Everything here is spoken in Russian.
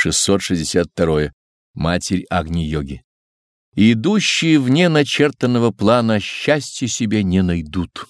662. Матерь Агни-йоги. Идущие вне начертанного плана счастья себе не найдут.